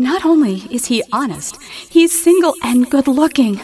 Not only is he honest, he's single and good looking.